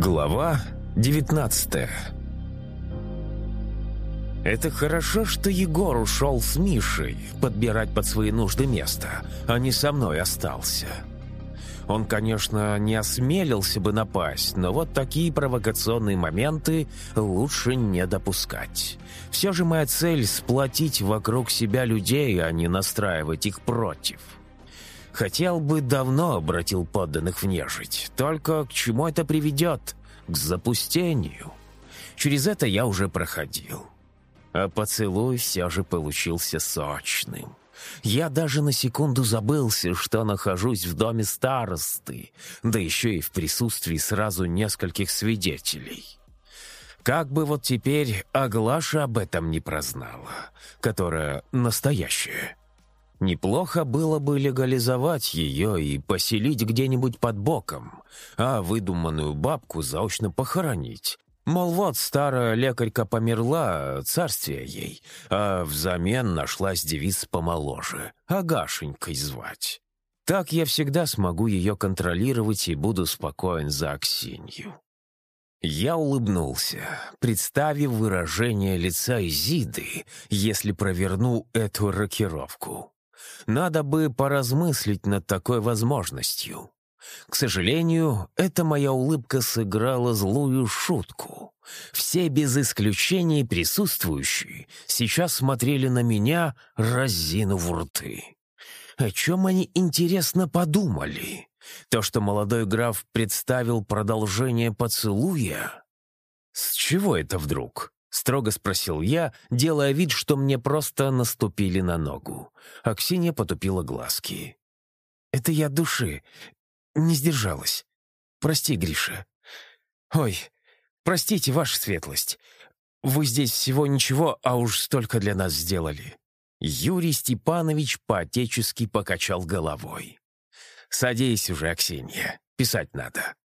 Глава 19 Это хорошо, что Егор ушел с Мишей подбирать под свои нужды место, а не со мной остался. Он, конечно, не осмелился бы напасть, но вот такие провокационные моменты лучше не допускать. Все же моя цель — сплотить вокруг себя людей, а не настраивать их против. Хотел бы, давно обратил подданных в нежить. Только к чему это приведет? К запустению. Через это я уже проходил. А поцелуй все же получился сочным. Я даже на секунду забылся, что нахожусь в доме старосты, да еще и в присутствии сразу нескольких свидетелей. Как бы вот теперь Аглаша об этом не прознала, которая настоящая. Неплохо было бы легализовать ее и поселить где-нибудь под боком, а выдуманную бабку заочно похоронить. Мол, вот старая лекарька померла, царствие ей, а взамен нашлась девица помоложе, Агашенькой звать. Так я всегда смогу ее контролировать и буду спокоен за Аксинью. Я улыбнулся, представив выражение лица Изиды, если проверну эту рокировку. Надо бы поразмыслить над такой возможностью. К сожалению, эта моя улыбка сыграла злую шутку. Все без исключения присутствующие сейчас смотрели на меня, разинув рты. О чем они, интересно, подумали? То, что молодой граф представил продолжение поцелуя? С чего это вдруг? — строго спросил я, делая вид, что мне просто наступили на ногу. А Ксения потупила глазки. «Это я души. Не сдержалась. Прости, Гриша. Ой, простите, ваша светлость. Вы здесь всего ничего, а уж столько для нас сделали». Юрий Степанович по-отечески покачал головой. «Садись уже, Аксинья. Писать надо».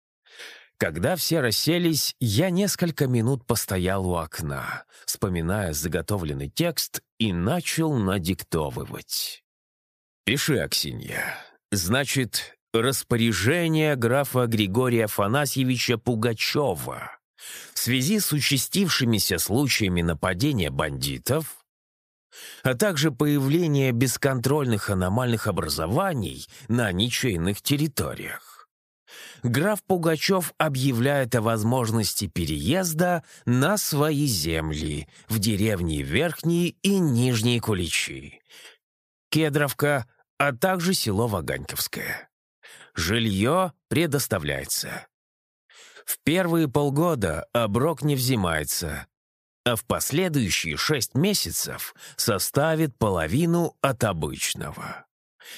Когда все расселись, я несколько минут постоял у окна, вспоминая заготовленный текст и начал надиктовывать. «Пиши, Аксинья. Значит, распоряжение графа Григория Афанасьевича Пугачева в связи с участившимися случаями нападения бандитов, а также появление бесконтрольных аномальных образований на ничейных территориях граф Пугачев объявляет о возможности переезда на свои земли в деревни Верхние и Нижние Куличи, Кедровка, а также село Ваганьковское. Жилье предоставляется. В первые полгода оброк не взимается, а в последующие шесть месяцев составит половину от обычного.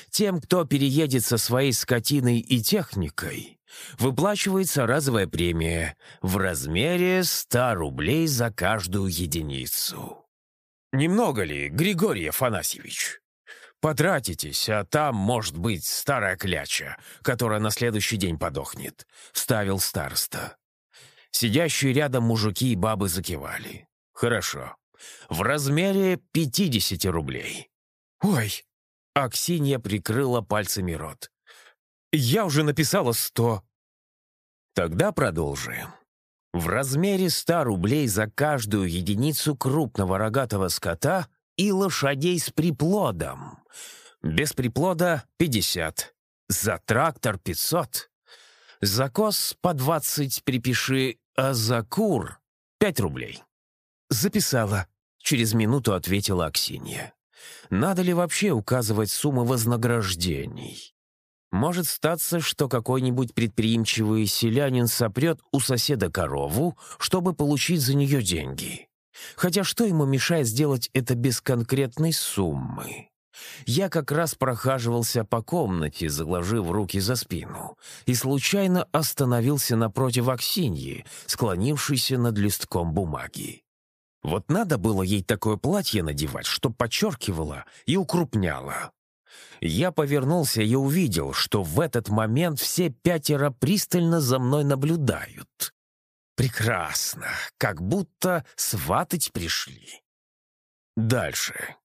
Тем, кто переедет со своей скотиной и техникой, выплачивается разовая премия в размере 100 рублей за каждую единицу. Немного ли, Григорий Афанасьевич? Потратитесь, а там, может быть, старая кляча, которая на следующий день подохнет», — вставил староста. Сидящие рядом мужики и бабы закивали. «Хорошо. В размере 50 рублей». «Ой!» — Аксинья прикрыла пальцами рот. Я уже написала сто». Тогда продолжим. В размере ста рублей за каждую единицу крупного рогатого скота и лошадей с приплодом. Без приплода — пятьдесят. За трактор — пятьсот. За коз по двадцать припиши, а за кур — пять рублей. «Записала», — через минуту ответила Аксинья. «Надо ли вообще указывать суммы вознаграждений?» Может статься, что какой-нибудь предприимчивый селянин сопрет у соседа корову, чтобы получить за нее деньги. Хотя что ему мешает сделать это без конкретной суммы? Я как раз прохаживался по комнате, заложив руки за спину, и случайно остановился напротив Аксиньи, склонившейся над листком бумаги. Вот надо было ей такое платье надевать, что подчеркивало и укрупняло. Я повернулся и увидел, что в этот момент все пятеро пристально за мной наблюдают. Прекрасно, как будто сватать пришли. Дальше.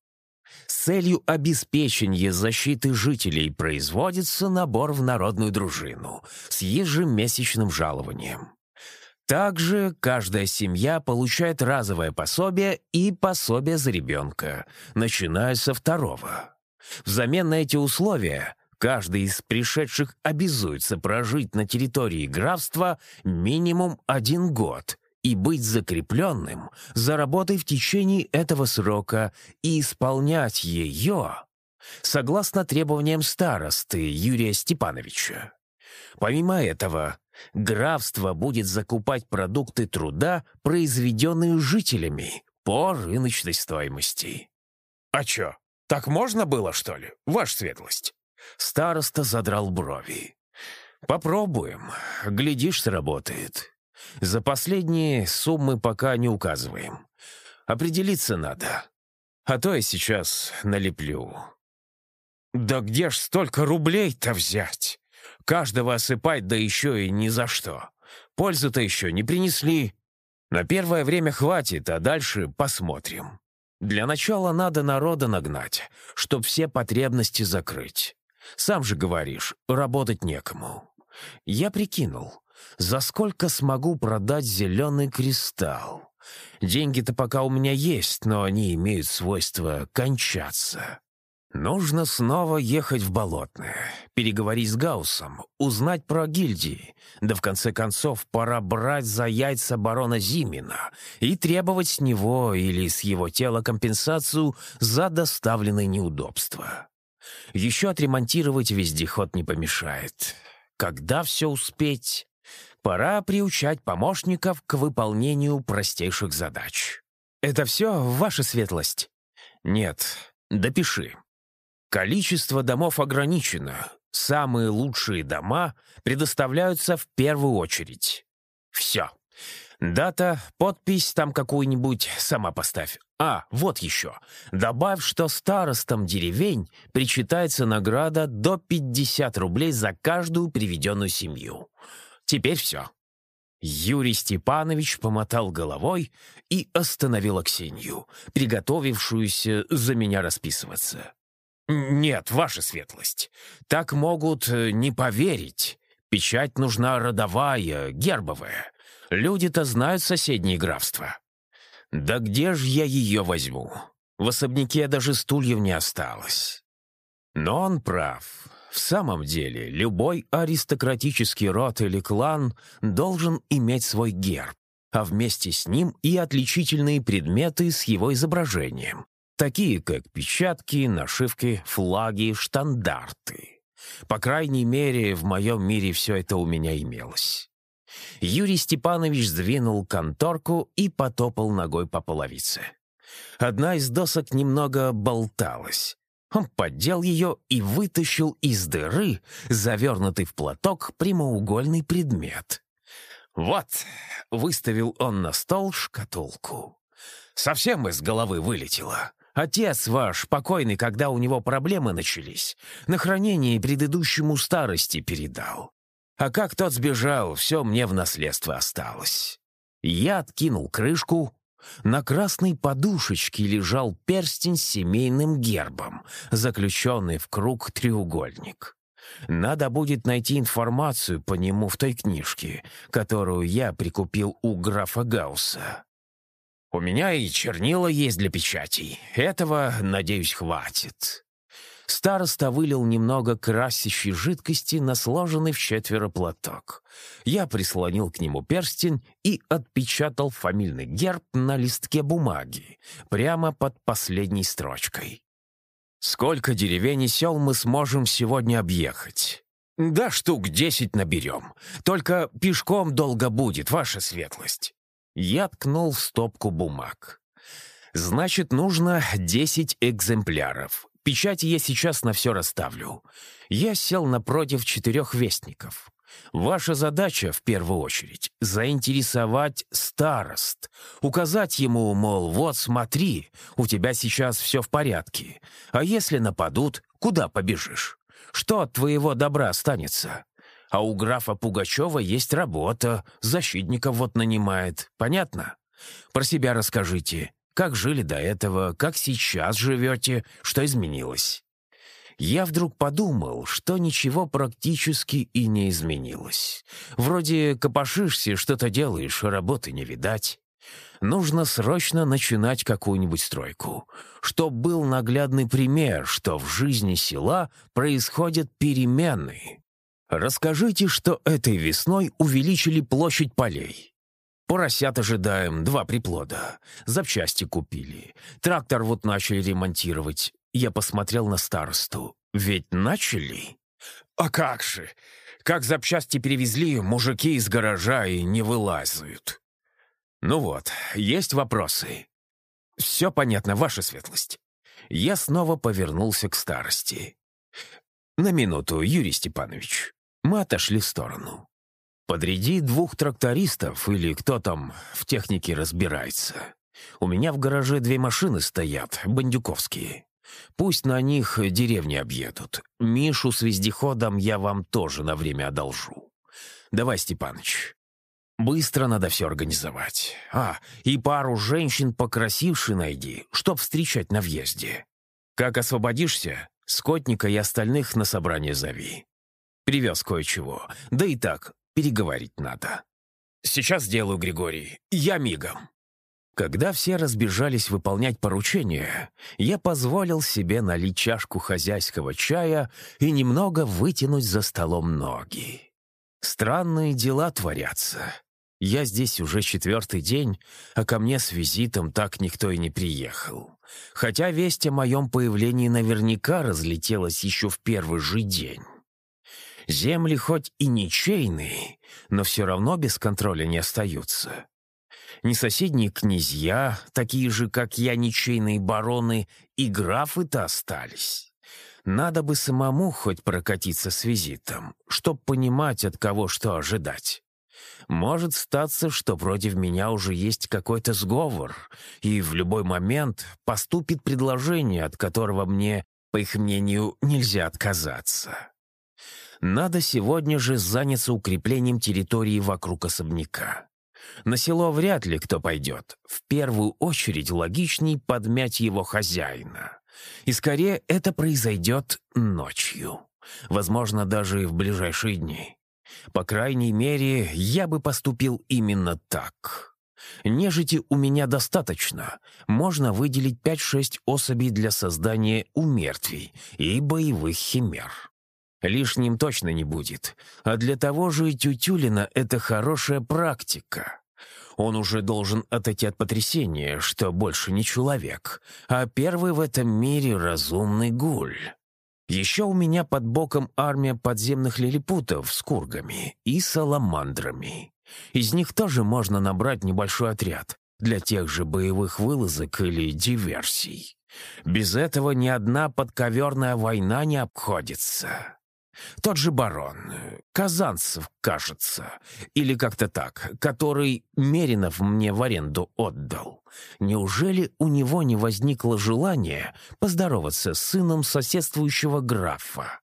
С целью обеспечения защиты жителей производится набор в народную дружину с ежемесячным жалованием. Также каждая семья получает разовое пособие и пособие за ребенка, начиная со второго. Взамен на эти условия каждый из пришедших обязуется прожить на территории графства минимум один год и быть закрепленным за работой в течение этого срока и исполнять ее согласно требованиям старосты Юрия Степановича. Помимо этого, графство будет закупать продукты труда, произведенные жителями, по рыночной стоимости. «А чё, так можно было, что ли, ваша светлость?» Староста задрал брови. «Попробуем. Глядишь, сработает. За последние суммы пока не указываем. Определиться надо. А то я сейчас налеплю». «Да где ж столько рублей-то взять?» Каждого осыпать, да еще и ни за что. Пользу-то еще не принесли. На первое время хватит, а дальше посмотрим. Для начала надо народа нагнать, чтоб все потребности закрыть. Сам же говоришь, работать некому. Я прикинул, за сколько смогу продать зеленый кристалл. Деньги-то пока у меня есть, но они имеют свойство кончаться. Нужно снова ехать в Болотное, переговорить с Гаусом, узнать про гильдии. Да в конце концов пора брать за яйца барона Зимина и требовать с него или с его тела компенсацию за доставленные неудобства. Еще отремонтировать вездеход не помешает. Когда все успеть? Пора приучать помощников к выполнению простейших задач. «Это все, ваша светлость?» «Нет, допиши». Количество домов ограничено. Самые лучшие дома предоставляются в первую очередь. Все. Дата, подпись там какую-нибудь, сама поставь. А, вот еще. Добавь, что старостам деревень причитается награда до 50 рублей за каждую приведенную семью. Теперь все. Юрий Степанович помотал головой и остановил Аксинью, приготовившуюся за меня расписываться. «Нет, ваша светлость, так могут э, не поверить. Печать нужна родовая, гербовая. Люди-то знают соседние графства». «Да где же я ее возьму? В особняке даже стульев не осталось». Но он прав. В самом деле, любой аристократический род или клан должен иметь свой герб, а вместе с ним и отличительные предметы с его изображением, такие как печатки, нашивки, флаги, штандарты. По крайней мере, в моем мире все это у меня имелось. Юрий Степанович сдвинул конторку и потопал ногой по половице. Одна из досок немного болталась. Он поддел ее и вытащил из дыры, завернутый в платок, прямоугольный предмет. «Вот», — выставил он на стол шкатулку. «Совсем из головы вылетело. Отец ваш, покойный, когда у него проблемы начались, на хранение предыдущему старости передал. А как тот сбежал, все мне в наследство осталось. Я откинул крышку. На красной подушечке лежал перстень с семейным гербом, заключенный в круг треугольник. Надо будет найти информацию по нему в той книжке, которую я прикупил у графа Гаусса. У меня и чернила есть для печатей. Этого, надеюсь, хватит». Староста вылил немного красящей жидкости на сложенный в четверо платок. Я прислонил к нему перстень и отпечатал фамильный герб на листке бумаги, прямо под последней строчкой. «Сколько деревень и сел мы сможем сегодня объехать?» «Да штук десять наберем. Только пешком долго будет, ваша светлость». Я ткнул в стопку бумаг. «Значит, нужно десять экземпляров. Печати я сейчас на все расставлю. Я сел напротив четырех вестников. Ваша задача, в первую очередь, заинтересовать старост. Указать ему, мол, вот смотри, у тебя сейчас все в порядке. А если нападут, куда побежишь? Что от твоего добра останется? А у графа Пугачева есть работа, защитников вот нанимает. Понятно? Про себя расскажите. Как жили до этого, как сейчас живете, что изменилось?» Я вдруг подумал, что ничего практически и не изменилось. Вроде копошишься, что-то делаешь, работы не видать. Нужно срочно начинать какую-нибудь стройку, чтоб был наглядный пример, что в жизни села происходят перемены. Расскажите, что этой весной увеличили площадь полей. Поросят ожидаем, два приплода. Запчасти купили. Трактор вот начали ремонтировать. Я посмотрел на старосту. Ведь начали? А как же? Как запчасти перевезли, мужики из гаража и не вылазают. Ну вот, есть вопросы. Все понятно, ваша светлость. Я снова повернулся к старости. На минуту, Юрий Степанович. Мы отошли в сторону. Подряди двух трактористов или кто там в технике разбирается. У меня в гараже две машины стоят, бандюковские. Пусть на них деревни объедут. Мишу с вездеходом я вам тоже на время одолжу. Давай, Степаныч. Быстро надо все организовать. А, и пару женщин покрасивши найди, чтоб встречать на въезде. Как освободишься, скотника и остальных на собрание зови. Привез кое-чего. Да и так, переговорить надо. Сейчас сделаю, Григорий. Я мигом». Когда все разбежались выполнять поручения, я позволил себе налить чашку хозяйского чая и немного вытянуть за столом ноги. Странные дела творятся. Я здесь уже четвертый день, а ко мне с визитом так никто и не приехал. Хотя весть о моем появлении наверняка разлетелась еще в первый же день. Земли хоть и ничейные, но все равно без контроля не остаются. Ни соседние князья, такие же, как я, ничейные бароны, и графы-то остались. Надо бы самому хоть прокатиться с визитом, чтоб понимать, от кого что ожидать. Может статься, что против меня уже есть какой-то сговор, и в любой момент поступит предложение, от которого мне, по их мнению, нельзя отказаться. Надо сегодня же заняться укреплением территории вокруг особняка. На село вряд ли кто пойдет. В первую очередь логичней подмять его хозяина. И скорее это произойдет ночью. Возможно, даже в ближайшие дни. По крайней мере, я бы поступил именно так. Нежити у меня достаточно. Можно выделить 5-6 особей для создания умертвий и боевых химер. Лишним точно не будет. А для того же и Тютюлина это хорошая практика. Он уже должен отойти от потрясения, что больше не человек, а первый в этом мире разумный гуль. Еще у меня под боком армия подземных лилипутов с кургами и саламандрами. Из них тоже можно набрать небольшой отряд для тех же боевых вылазок или диверсий. Без этого ни одна подковерная война не обходится. Тот же барон, Казанцев, кажется, или как-то так, который Меринов мне в аренду отдал. Неужели у него не возникло желания поздороваться с сыном соседствующего графа?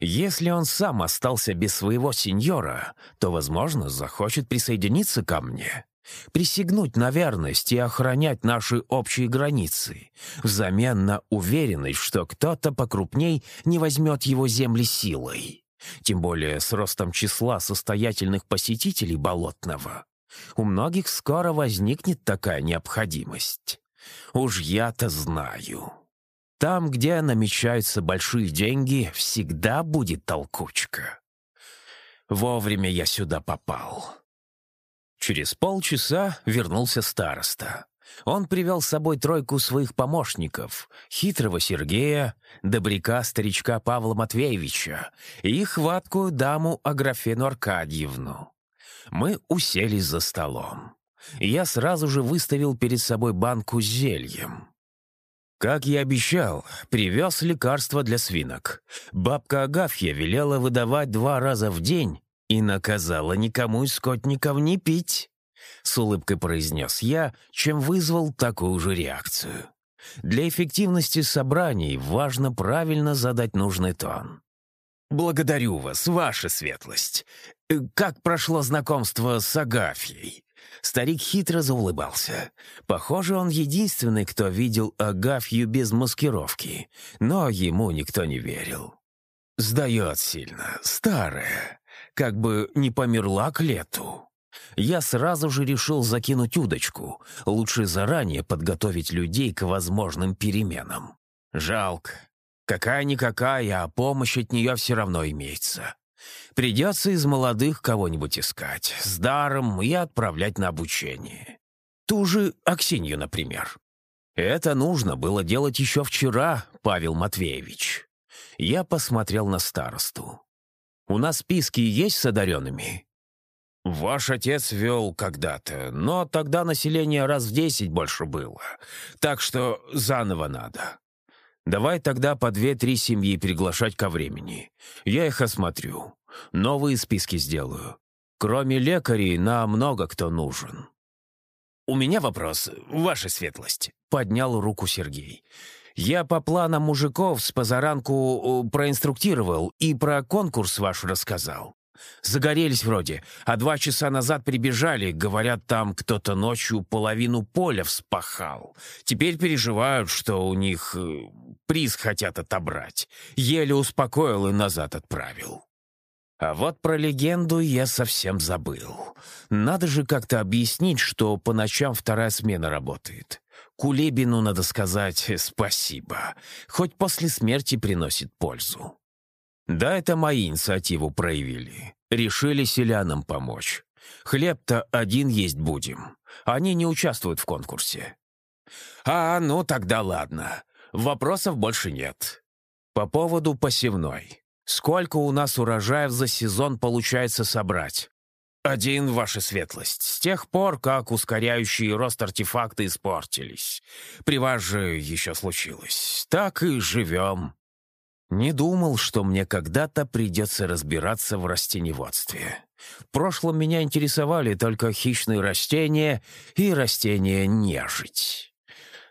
Если он сам остался без своего сеньора, то, возможно, захочет присоединиться ко мне присягнуть на верность и охранять наши общие границы, взамен на уверенность, что кто-то покрупней не возьмет его земли силой. Тем более с ростом числа состоятельных посетителей Болотного. У многих скоро возникнет такая необходимость. Уж я-то знаю. Там, где намечаются большие деньги, всегда будет толкучка. Вовремя я сюда попал. Через полчаса вернулся староста. Он привел с собой тройку своих помощников, хитрого Сергея, добряка старичка Павла Матвеевича и хваткую даму Аграфену Аркадьевну. Мы уселись за столом. Я сразу же выставил перед собой банку с зельем. Как я обещал, привез лекарства для свинок. Бабка Агафья велела выдавать два раза в день и наказала никому из скотников не пить», — с улыбкой произнес я, чем вызвал такую же реакцию. Для эффективности собраний важно правильно задать нужный тон. «Благодарю вас, ваша светлость. Как прошло знакомство с Агафьей? Старик хитро заулыбался. Похоже, он единственный, кто видел Агафью без маскировки, но ему никто не верил. Сдает сильно, старая, как бы не померла к лету. Я сразу же решил закинуть удочку. Лучше заранее подготовить людей к возможным переменам. Жалко. Какая-никакая, а помощь от нее все равно имеется. Придется из молодых кого-нибудь искать, с даром и отправлять на обучение. Ту же Аксинью, например. Это нужно было делать еще вчера, Павел Матвеевич. Я посмотрел на старосту. «У нас списки есть с одаренными?» «Ваш отец вел когда-то, но тогда население раз в десять больше было. Так что заново надо. Давай тогда по две-три семьи приглашать ко времени. Я их осмотрю. Новые списки сделаю. Кроме лекарей, нам много кто нужен». «У меня вопрос, ваша светлость», — поднял руку Сергей. «Я по планам мужиков с позаранку э, проинструктировал и про конкурс ваш рассказал. Загорелись вроде, а два часа назад прибежали, говорят, там кто-то ночью половину поля вспахал. Теперь переживают, что у них э, приз хотят отобрать. Еле успокоил и назад отправил. А вот про легенду я совсем забыл. Надо же как-то объяснить, что по ночам вторая смена работает. Кулебину надо сказать спасибо. Хоть после смерти приносит пользу. Да, это мои инициативу проявили. Решили селянам помочь. Хлеб-то один есть будем. Они не участвуют в конкурсе. А, ну тогда ладно. Вопросов больше нет. По поводу посевной. Сколько у нас урожаев за сезон получается собрать? Один, ваша светлость. С тех пор, как ускоряющие рост артефакты испортились. При вас же еще случилось. Так и живем. Не думал, что мне когда-то придется разбираться в растеневодстве. В прошлом меня интересовали только хищные растения и растения нежить.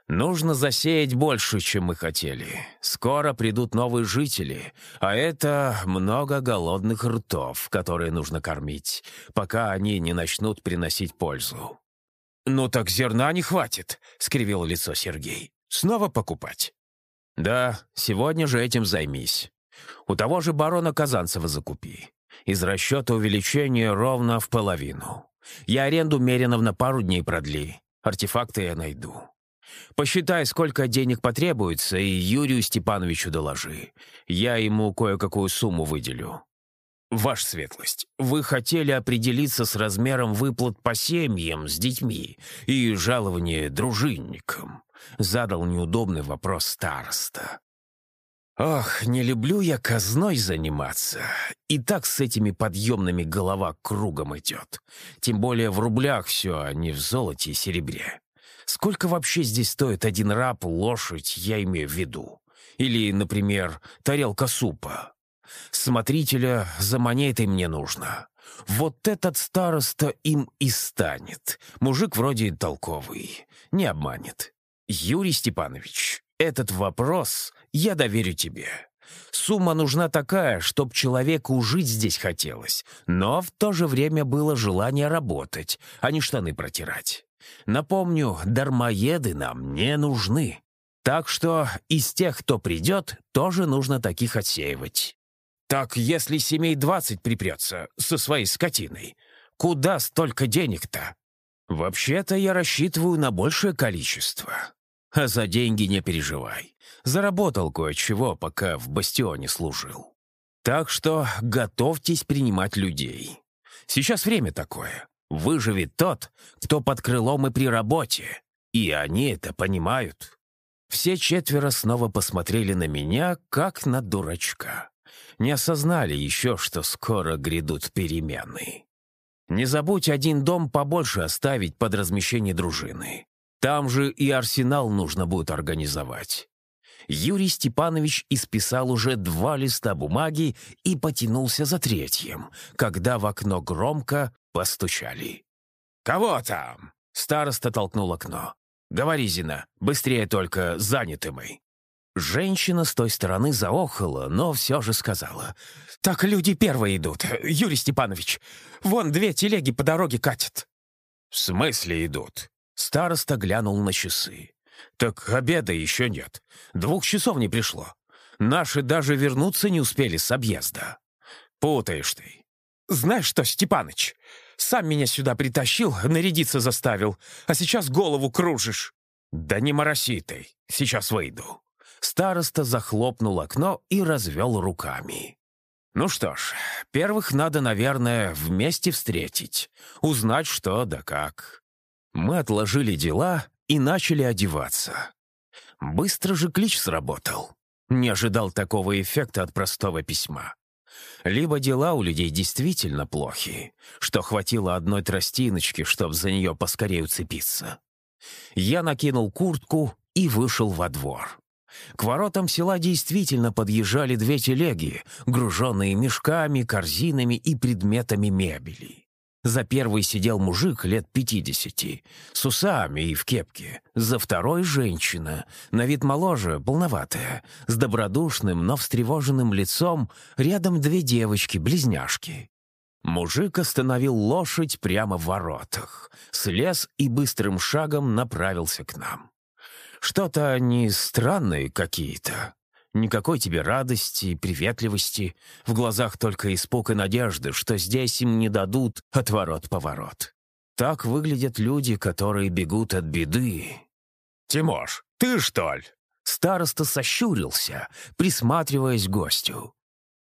Нужно засеять больше, чем мы хотели. Скоро придут новые жители, а это много голодных ртов, которые нужно кормить, пока они не начнут приносить пользу. «Ну так зерна не хватит», — скривил лицо Сергей. «Снова покупать?» «Да, сегодня же этим займись. У того же барона Казанцева закупи. Из расчета увеличения ровно в половину. Я аренду Меринов на пару дней продли. Артефакты я найду. Посчитай, сколько денег потребуется, и Юрию Степановичу доложи. Я ему кое-какую сумму выделю. Ваша светлость, вы хотели определиться с размером выплат по семьям с детьми и жалование дружинникам. Задал неудобный вопрос староста. Ох, не люблю я казной заниматься. И так с этими подъемными голова кругом идет. Тем более в рублях все, а не в золоте и серебре. Сколько вообще здесь стоит один раб, лошадь, я имею в виду? Или, например, тарелка супа? Смотрителя за монетой мне нужно. Вот этот староста им и станет. Мужик вроде толковый, не обманет. Юрий Степанович, этот вопрос я доверю тебе. Сумма нужна такая, чтоб человеку жить здесь хотелось, но в то же время было желание работать, а не штаны протирать. Напомню, дармоеды нам не нужны. Так что из тех, кто придет, тоже нужно таких отсеивать. Так если семей двадцать припрется со своей скотиной, куда столько денег-то? Вообще-то я рассчитываю на большее количество. А за деньги не переживай. Заработал кое-чего, пока в бастионе служил. Так что готовьтесь принимать людей. Сейчас время такое. Выживет тот, кто под крылом и при работе. И они это понимают. Все четверо снова посмотрели на меня, как на дурачка. Не осознали еще, что скоро грядут перемены. Не забудь один дом побольше оставить под размещение дружины. Там же и арсенал нужно будет организовать. Юрий Степанович исписал уже два листа бумаги и потянулся за третьим, когда в окно громко постучали. «Кого там?» — староста толкнул окно. «Говори, Зина, быстрее только, заняты мы». Женщина с той стороны заохала, но все же сказала. «Так люди первые идут, Юрий Степанович. Вон две телеги по дороге катят». «В смысле идут?» Староста глянул на часы. «Так обеда еще нет. Двух часов не пришло. Наши даже вернуться не успели с объезда. Путаешь ты. Знаешь что, Степаныч, сам меня сюда притащил, нарядиться заставил, а сейчас голову кружишь. Да не мороси ты, сейчас выйду. Староста захлопнул окно и развел руками. Ну что ж, первых надо, наверное, вместе встретить, узнать что да как. Мы отложили дела и начали одеваться. Быстро же клич сработал. Не ожидал такого эффекта от простого письма. Либо дела у людей действительно плохи, что хватило одной тростиночки, чтобы за нее поскорее уцепиться. Я накинул куртку и вышел во двор. К воротам села действительно подъезжали две телеги, груженные мешками, корзинами и предметами мебели. За первой сидел мужик лет пятидесяти, с усами и в кепке. За второй — женщина, на вид моложе, полноватая, с добродушным, но встревоженным лицом, рядом две девочки, близняшки. Мужик остановил лошадь прямо в воротах, слез и быстрым шагом направился к нам. Что-то они странные какие-то. Никакой тебе радости, приветливости. В глазах только испуг и надежды, что здесь им не дадут отворот-поворот. Так выглядят люди, которые бегут от беды. «Тимош, ты что ли?» Староста сощурился, присматриваясь к гостю.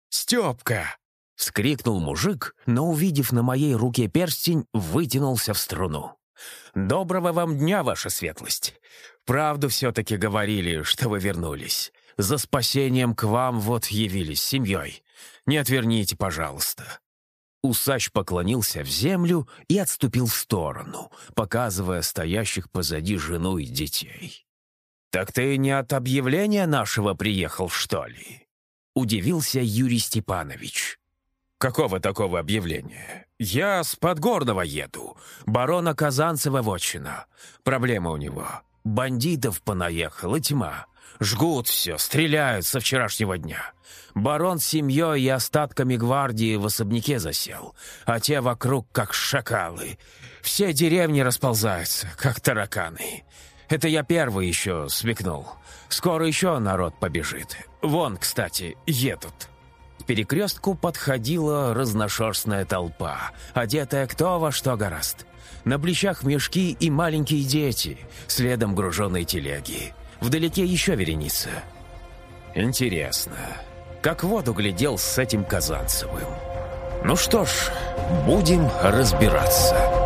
«Степка!» — вскрикнул мужик, но, увидев на моей руке перстень, вытянулся в струну. «Доброго вам дня, ваша светлость! Правду все-таки говорили, что вы вернулись. За спасением к вам вот явились семьей. Не отверните, пожалуйста». Усач поклонился в землю и отступил в сторону, показывая стоящих позади жену и детей. «Так ты не от объявления нашего приехал, что ли?» Удивился Юрий Степанович. «Какого такого объявления? Я с Подгорного еду. Барона Казанцева вотчина. Проблема у него. Бандитов понаехала тьма. Жгут все, стреляют со вчерашнего дня. Барон с семьей и остатками гвардии в особняке засел, а те вокруг как шакалы. Все деревни расползаются, как тараканы. Это я первый еще смекнул. Скоро еще народ побежит. Вон, кстати, едут». К перекрестку подходила разношерстная толпа, одетая кто во что гораст. На плечах мешки и маленькие дети, следом груженные телеги. Вдалеке еще вереница. Интересно, как воду глядел с этим Казанцевым. Ну что ж, будем разбираться.